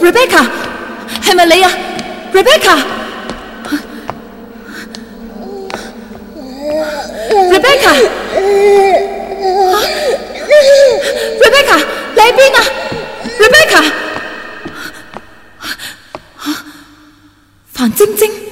Rebecca，系咪你啊 r e b e c c a r e b e c c a r e b e c c a 你喺边啊，Rebecca，啊，范晶晶。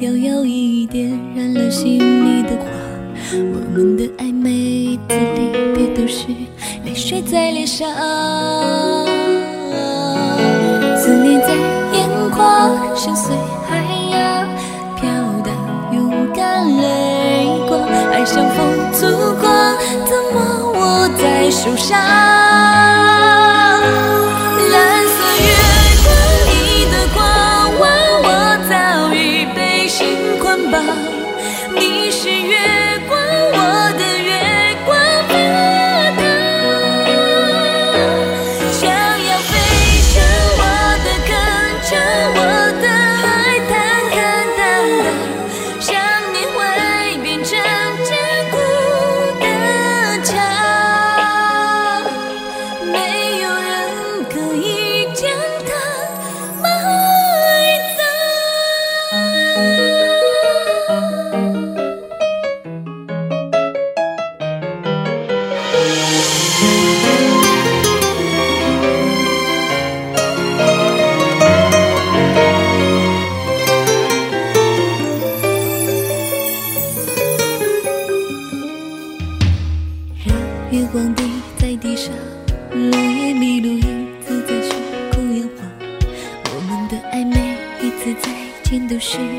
摇摇曳点燃了心里的火。我们的爱，每一次离别都是泪水在脸上。思念在眼眶，深邃海洋，飘荡勇敢泪光。爱像风阻光，怎么握在手上？